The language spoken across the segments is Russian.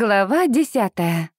Глава десятая.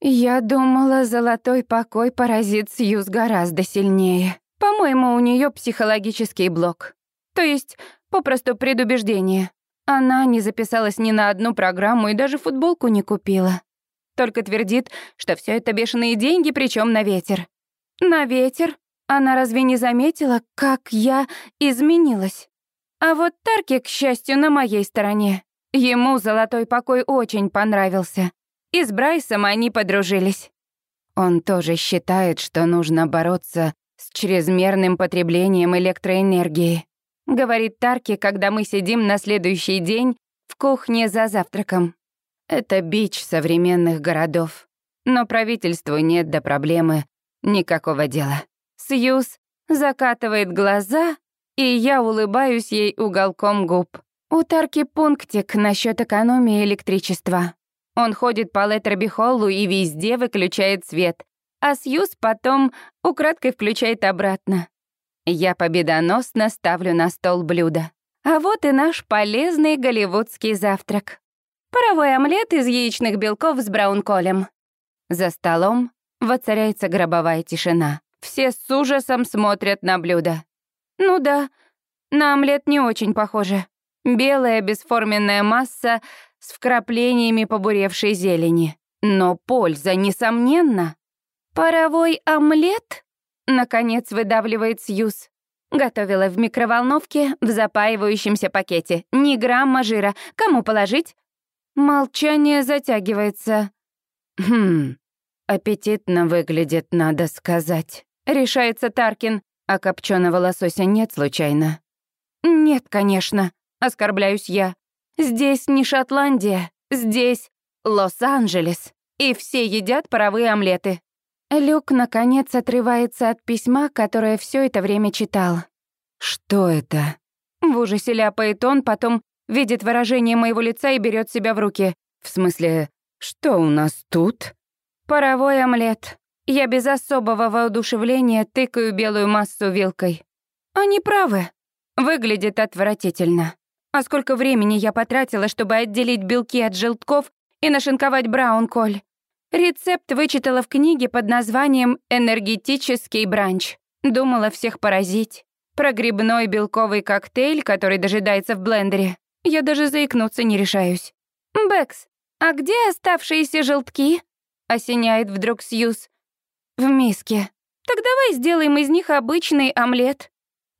Я думала, золотой покой поразит Сьюз гораздо сильнее. По-моему, у нее психологический блок. То есть, попросту предубеждение. Она не записалась ни на одну программу и даже футболку не купила. Только твердит, что все это бешеные деньги, причем на ветер. На ветер? Она разве не заметила, как я изменилась? А вот Тарки, к счастью, на моей стороне. Ему золотой покой очень понравился. И с Брайсом они подружились. Он тоже считает, что нужно бороться с чрезмерным потреблением электроэнергии. Говорит Тарки, когда мы сидим на следующий день в кухне за завтраком. Это бич современных городов. Но правительству нет до проблемы никакого дела. Сьюз закатывает глаза, и я улыбаюсь ей уголком губ. У Тарки пунктик насчет экономии электричества. Он ходит по Леттерби-холлу и везде выключает свет, а Сьюз потом украдкой включает обратно. Я победоносно ставлю на стол блюдо. А вот и наш полезный голливудский завтрак. Паровой омлет из яичных белков с браунколем. За столом воцаряется гробовая тишина. Все с ужасом смотрят на блюдо. Ну да, на омлет не очень похоже. Белая бесформенная масса с вкраплениями побуревшей зелени. Но польза, несомненно. «Паровой омлет?» — наконец выдавливает Сьюз. Готовила в микроволновке в запаивающемся пакете. Ни грамма жира. Кому положить? Молчание затягивается. «Хм, аппетитно выглядит, надо сказать», — решается Таркин. А копченого лосося нет случайно? «Нет, конечно», Оскорбляюсь я. Здесь не Шотландия, здесь Лос-Анджелес. И все едят паровые омлеты. Люк, наконец, отрывается от письма, которое все это время читал. «Что это?» В ужасе ляпает он, потом видит выражение моего лица и берет себя в руки. «В смысле, что у нас тут?» «Паровой омлет. Я без особого воодушевления тыкаю белую массу вилкой. Они правы. Выглядит отвратительно. А сколько времени я потратила, чтобы отделить белки от желтков и нашинковать браун-коль. Рецепт вычитала в книге под названием «Энергетический бранч». Думала всех поразить. Про грибной белковый коктейль, который дожидается в блендере. Я даже заикнуться не решаюсь. «Бэкс, а где оставшиеся желтки?» — осеняет вдруг Сьюз. «В миске. Так давай сделаем из них обычный омлет».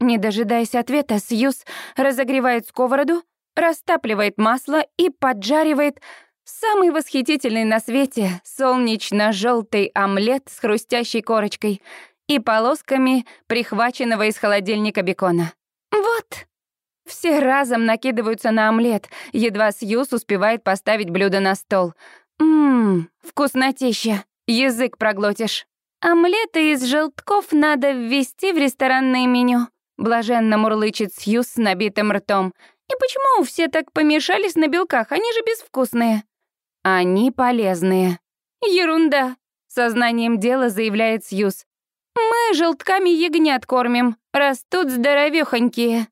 Не дожидаясь ответа, Сьюз разогревает сковороду, растапливает масло и поджаривает самый восхитительный на свете солнечно желтый омлет с хрустящей корочкой и полосками прихваченного из холодильника бекона. Вот. Все разом накидываются на омлет, едва Сьюз успевает поставить блюдо на стол. Ммм, вкуснотища, язык проглотишь. Омлеты из желтков надо ввести в ресторанное меню. Блаженно мурлычет Сьюз с набитым ртом. «И почему все так помешались на белках? Они же безвкусные». «Они полезные». «Ерунда», — сознанием дела заявляет Сьюз. «Мы желтками ягнят кормим, растут здоровёхонькие».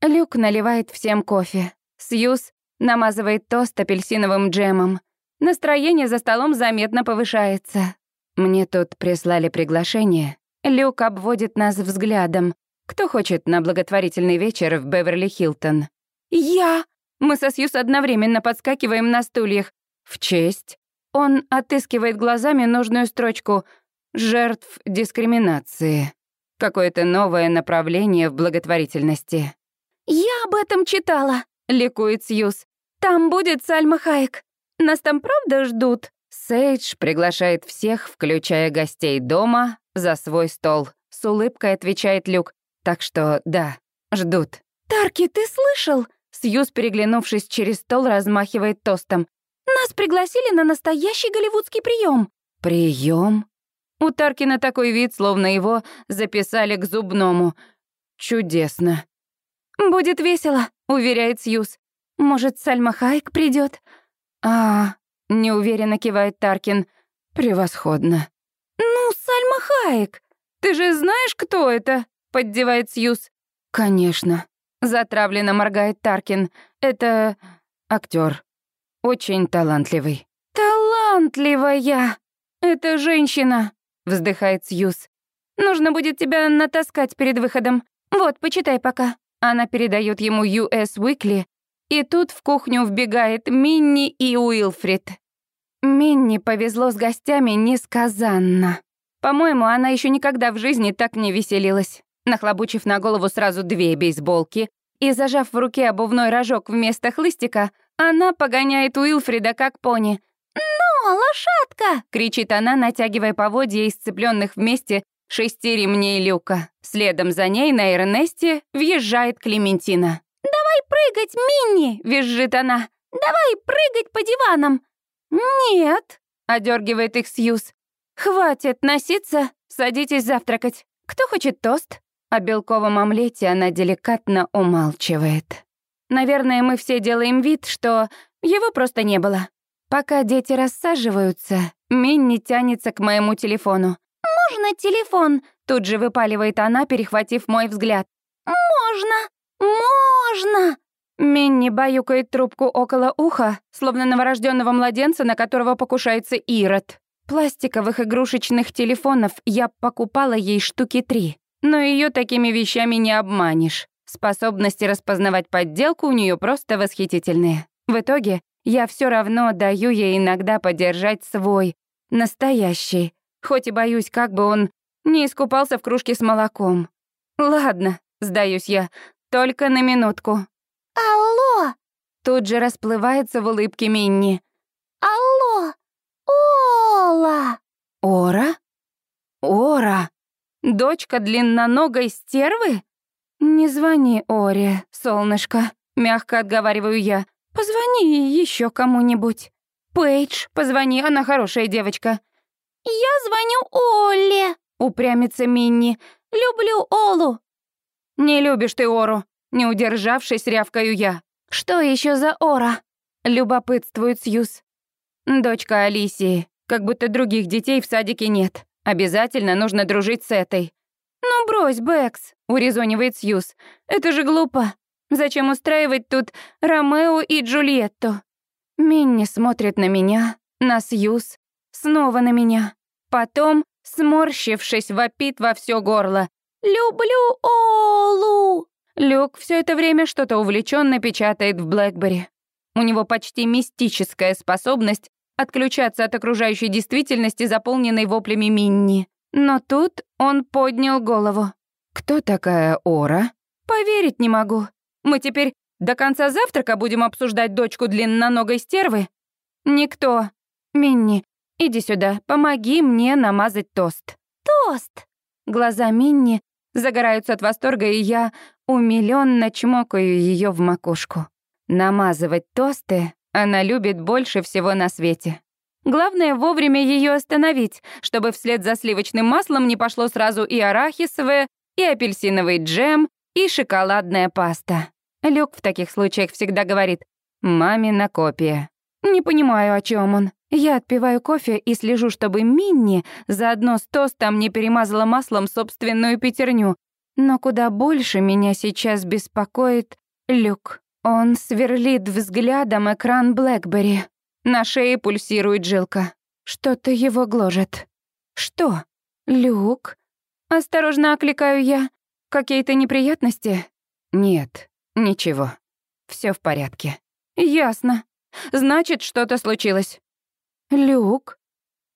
Люк наливает всем кофе. Сьюз намазывает тост апельсиновым джемом. Настроение за столом заметно повышается. Мне тут прислали приглашение. Люк обводит нас взглядом. Кто хочет на благотворительный вечер в Беверли-Хилтон? Я! Мы со Сьюз одновременно подскакиваем на стульях. В честь. Он отыскивает глазами нужную строчку «Жертв дискриминации». Какое-то новое направление в благотворительности. «Я об этом читала», — ликует Сьюз. «Там будет Сальма Хайек. Нас там правда ждут?» Сейдж приглашает всех, включая гостей дома, за свой стол. С улыбкой отвечает Люк. Так что, да, ждут. «Тарки, ты слышал?» Сьюз, переглянувшись через стол, размахивает тостом. «Нас пригласили на настоящий голливудский прием. Прием? У Таркина такой вид, словно его записали к зубному. Чудесно. «Будет весело», — уверяет Сьюз. «Может, Сальма Хайк придет? «А, — неуверенно кивает Таркин. «Превосходно». «Ну, Сальма Хайк, ты же знаешь, кто это?» Поддевает Сьюз. «Конечно», — затравленно моргает Таркин. «Это актер. Очень талантливый. «Талантливая! Это женщина!» — вздыхает Сьюз. «Нужно будет тебя натаскать перед выходом. Вот, почитай пока». Она передает ему US Weekly, и тут в кухню вбегает Минни и Уилфрид. Минни повезло с гостями несказанно. По-моему, она еще никогда в жизни так не веселилась. Нахлобучив на голову сразу две бейсболки и зажав в руке обувной рожок вместо хлыстика, она погоняет Уилфрида как пони. «Ну, лошадка!» — кричит она, натягивая поводья из сцепленных вместе шести ремней люка. Следом за ней на Эрнесте въезжает Клементина. «Давай прыгать, Минни!» — визжит она. «Давай прыгать по диванам!» «Нет!» — одергивает их Сьюз. «Хватит носиться, садитесь завтракать. Кто хочет тост?» О белковом омлете она деликатно умалчивает. Наверное, мы все делаем вид, что его просто не было. Пока дети рассаживаются, Минни тянется к моему телефону. «Можно телефон?» — тут же выпаливает она, перехватив мой взгляд. «Можно! Можно!» Минни баюкает трубку около уха, словно новорожденного младенца, на которого покушается Ирод. Пластиковых игрушечных телефонов я покупала ей штуки три. Но ее такими вещами не обманешь. Способности распознавать подделку у нее просто восхитительные. В итоге я все равно даю ей иногда подержать свой, настоящий, хоть и боюсь, как бы он не искупался в кружке с молоком. Ладно, сдаюсь я, только на минутку. «Алло!» Тут же расплывается в улыбке Минни. «Алло! Ола!» «Ора? Ора? Дочка длинноногой стервы?» «Не звони Оре, солнышко», — мягко отговариваю я. «Позвони еще кому-нибудь. Пейдж, позвони, она хорошая девочка». «Я звоню Оле», — упрямится Минни. «Люблю Олу». «Не любишь ты Ору», не удержавшись, рявкаю я. «Что еще за Ора?» — любопытствует Сьюз. «Дочка Алисии. Как будто других детей в садике нет. Обязательно нужно дружить с этой». «Ну брось, Бэкс», — урезонивает Сьюз. «Это же глупо. Зачем устраивать тут Ромео и Джульетту?» Минни смотрит на меня, на Сьюз, снова на меня. Потом, сморщившись, вопит во все горло. «Люблю Олу!» Люк все это время что-то увлеченно печатает в Блэкбери. У него почти мистическая способность отключаться от окружающей действительности, заполненной воплями Минни. Но тут он поднял голову. «Кто такая Ора?» «Поверить не могу. Мы теперь до конца завтрака будем обсуждать дочку длинноногой стервы?» «Никто. Минни, иди сюда, помоги мне намазать тост». «Тост!» Глаза Минни загораются от восторга, и я умилённо чмокаю ее в макушку. Намазывать тосты она любит больше всего на свете. Главное вовремя ее остановить, чтобы вслед за сливочным маслом не пошло сразу и арахисовое, и апельсиновый джем, и шоколадная паста. Люк в таких случаях всегда говорит «мамина копия». Не понимаю, о чем он. Я отпиваю кофе и слежу, чтобы Минни заодно с тостом не перемазала маслом собственную пятерню. Но куда больше меня сейчас беспокоит Люк. Он сверлит взглядом экран Блэкбери. На шее пульсирует жилка. Что-то его гложет. Что? Люк? Осторожно окликаю я. Какие-то неприятности? Нет, ничего. Все в порядке. Ясно. Значит, что-то случилось. Люк?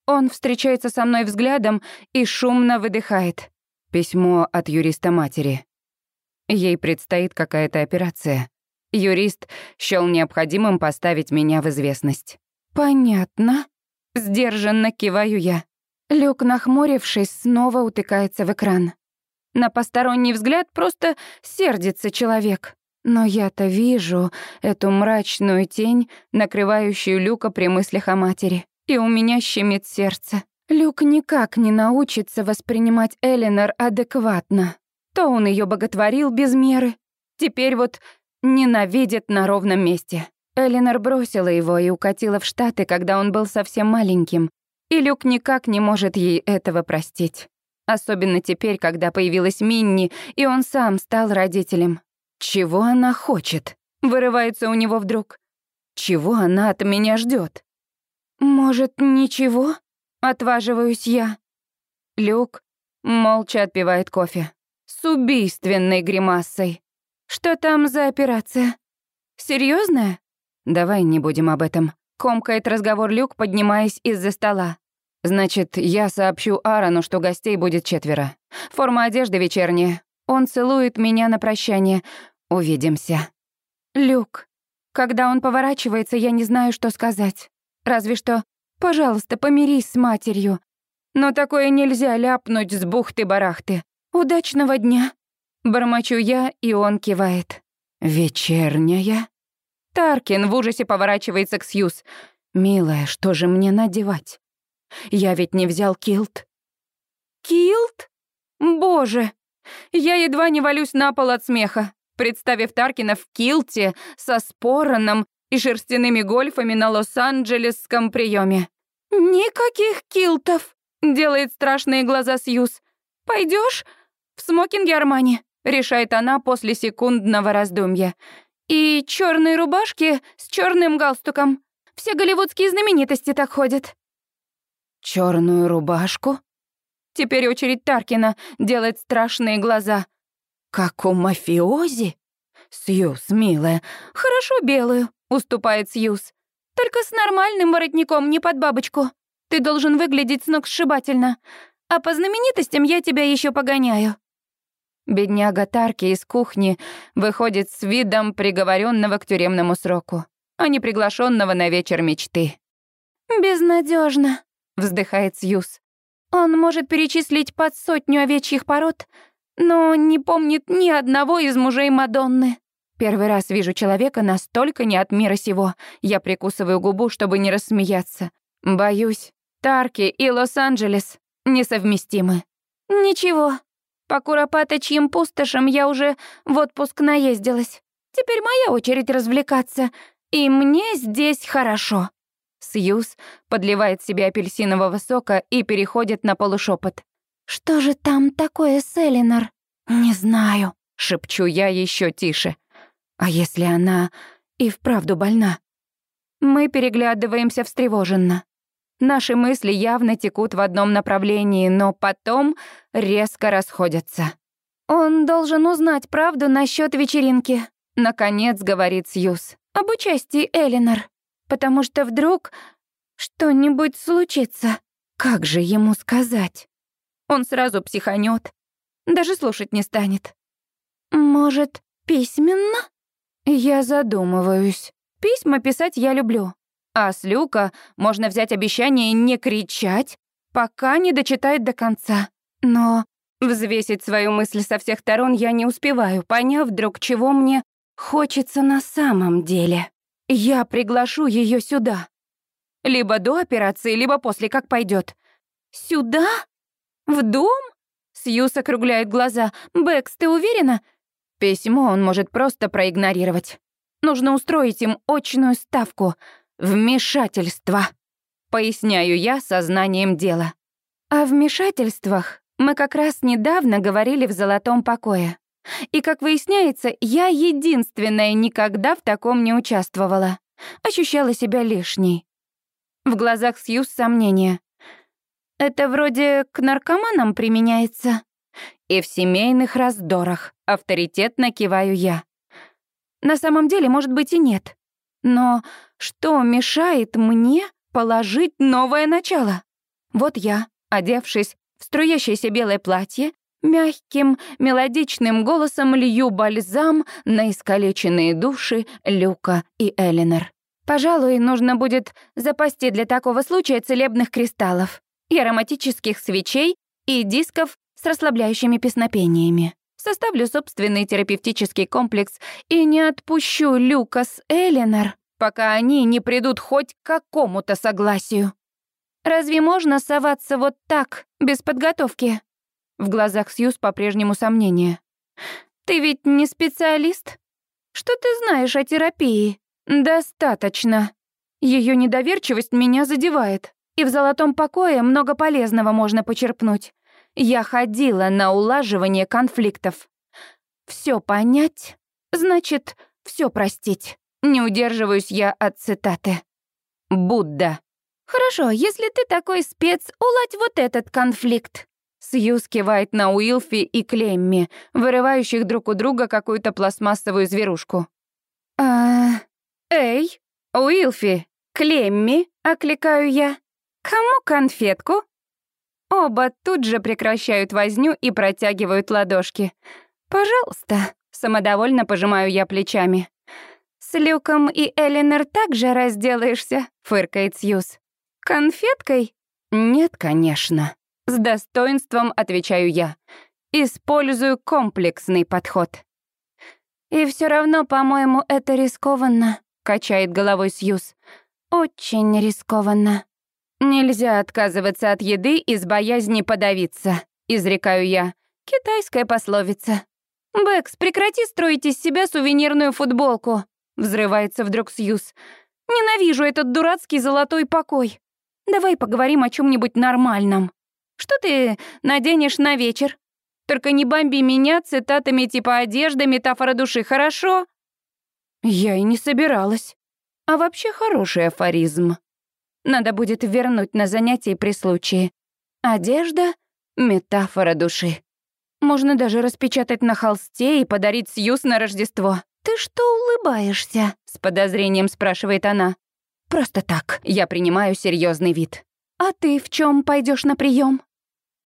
Он встречается со мной взглядом и шумно выдыхает. Письмо от юриста матери. Ей предстоит какая-то операция. Юрист счёл необходимым поставить меня в известность. «Понятно». Сдержанно киваю я. Люк, нахмурившись, снова утыкается в экран. На посторонний взгляд просто сердится человек. Но я-то вижу эту мрачную тень, накрывающую Люка при мыслях о матери. И у меня щемит сердце. Люк никак не научится воспринимать Эленор адекватно. То он ее боготворил без меры, теперь вот Ненавидит на ровном месте. Эленор бросила его и укатила в Штаты, когда он был совсем маленьким. И Люк никак не может ей этого простить. Особенно теперь, когда появилась Минни, и он сам стал родителем. Чего она хочет? Вырывается у него вдруг. Чего она от меня ждет? Может, ничего? Отваживаюсь я. Люк молча отпивает кофе. С убийственной гримасой. Что там за операция? Серьезная? Давай не будем об этом. Комкает разговор Люк, поднимаясь из-за стола. Значит, я сообщу Аарону, что гостей будет четверо. Форма одежды вечерняя. Он целует меня на прощание. Увидимся. Люк. Когда он поворачивается, я не знаю, что сказать. Разве что «пожалуйста, помирись с матерью». Но такое нельзя ляпнуть с бухты-барахты. Удачного дня. Бормочу я, и он кивает. «Вечерняя?» Таркин в ужасе поворачивается к Сьюз. «Милая, что же мне надевать? Я ведь не взял килт». «Килт? Боже!» Я едва не валюсь на пол от смеха, представив Таркина в килте со спороном и шерстяными гольфами на Лос-Анджелесском приеме. «Никаких килтов!» — делает страшные глаза Сьюз. Пойдешь в смокинге Армани?» — решает она после секундного раздумья. «И черные рубашки с черным галстуком. Все голливудские знаменитости так ходят». Черную рубашку? Теперь очередь Таркина делает страшные глаза. Как у мафиози? Сьюз, милая. Хорошо белую, уступает Сьюз. Только с нормальным воротником, не под бабочку. Ты должен выглядеть сногсшибательно. А по знаменитостям я тебя еще погоняю. Бедняга Тарки из кухни выходит с видом приговоренного к тюремному сроку, а не приглашенного на вечер мечты. Безнадежно, вздыхает Сьюз. Он может перечислить под сотню овечьих пород, но не помнит ни одного из мужей Мадонны. Первый раз вижу человека настолько не от мира сего. Я прикусываю губу, чтобы не рассмеяться. Боюсь, Тарки и Лос-Анджелес несовместимы. Ничего, по куропаточьим пустошам я уже в отпуск наездилась. Теперь моя очередь развлекаться, и мне здесь хорошо. Сьюз подливает себе апельсинового сока и переходит на полушепот. «Что же там такое с Элинор?» «Не знаю», — шепчу я еще тише. «А если она и вправду больна?» Мы переглядываемся встревоженно. Наши мысли явно текут в одном направлении, но потом резко расходятся. «Он должен узнать правду насчет вечеринки», — наконец говорит Сьюз. «Об участии Элинор. Потому что вдруг что-нибудь случится. Как же ему сказать? Он сразу психанет, даже слушать не станет. Может, письменно? Я задумываюсь. Письма писать я люблю. А с Люка можно взять обещание не кричать, пока не дочитает до конца. Но взвесить свою мысль со всех сторон я не успеваю, поняв вдруг, чего мне хочется на самом деле. Я приглашу ее сюда. Либо до операции, либо после, как пойдет. Сюда? В дом? Сьюз округляет глаза. Бэкс, ты уверена? Письмо он может просто проигнорировать. Нужно устроить им очную ставку. Вмешательство. Поясняю я сознанием дела. О вмешательствах мы как раз недавно говорили в «Золотом покое». И, как выясняется, я единственная никогда в таком не участвовала. Ощущала себя лишней. В глазах Сьюз сомнения. Это вроде к наркоманам применяется. И в семейных раздорах авторитетно киваю я. На самом деле, может быть, и нет. Но что мешает мне положить новое начало? Вот я, одевшись в струящееся белое платье, мягким, мелодичным голосом лью бальзам на искалеченные души Люка и Элинор. Пожалуй, нужно будет запасти для такого случая целебных кристаллов и ароматических свечей и дисков с расслабляющими песнопениями. Составлю собственный терапевтический комплекс и не отпущу Люка с Элинор, пока они не придут хоть к какому-то согласию. Разве можно соваться вот так, без подготовки? В глазах Сьюз по-прежнему сомнение. Ты ведь не специалист? Что ты знаешь о терапии? «Достаточно. Ее недоверчивость меня задевает. И в золотом покое много полезного можно почерпнуть. Я ходила на улаживание конфликтов. Все понять, значит, все простить. Не удерживаюсь я от цитаты. Будда. Хорошо, если ты такой спец, уладь вот этот конфликт. Сьюз кивает на Уилфи и Клемми, вырывающих друг у друга какую-то пластмассовую зверушку. «А... Эй, Уилфи, Клемми», — окликаю я. «Кому конфетку?» Оба тут же прекращают возню и протягивают ладошки. «Пожалуйста», — самодовольно пожимаю я плечами. «С Люком и Элинор также разделаешься», — фыркает Сьюз. «Конфеткой?» «Нет, конечно». С достоинством отвечаю я. Использую комплексный подход. «И все равно, по-моему, это рискованно», — качает головой Сьюз. «Очень рискованно». «Нельзя отказываться от еды из боязни подавиться», — изрекаю я. Китайская пословица. «Бэкс, прекрати строить из себя сувенирную футболку», — взрывается вдруг Сьюз. «Ненавижу этот дурацкий золотой покой. Давай поговорим о чем нибудь нормальном». Что ты наденешь на вечер? Только не бомби меня цитатами типа «одежда, метафора души», хорошо?» Я и не собиралась. А вообще хороший афоризм. Надо будет вернуть на занятие при случае. Одежда — метафора души. Можно даже распечатать на холсте и подарить Сьюз на Рождество. «Ты что улыбаешься?» — с подозрением спрашивает она. «Просто так. Я принимаю серьезный вид». «А ты в чем пойдешь на прием?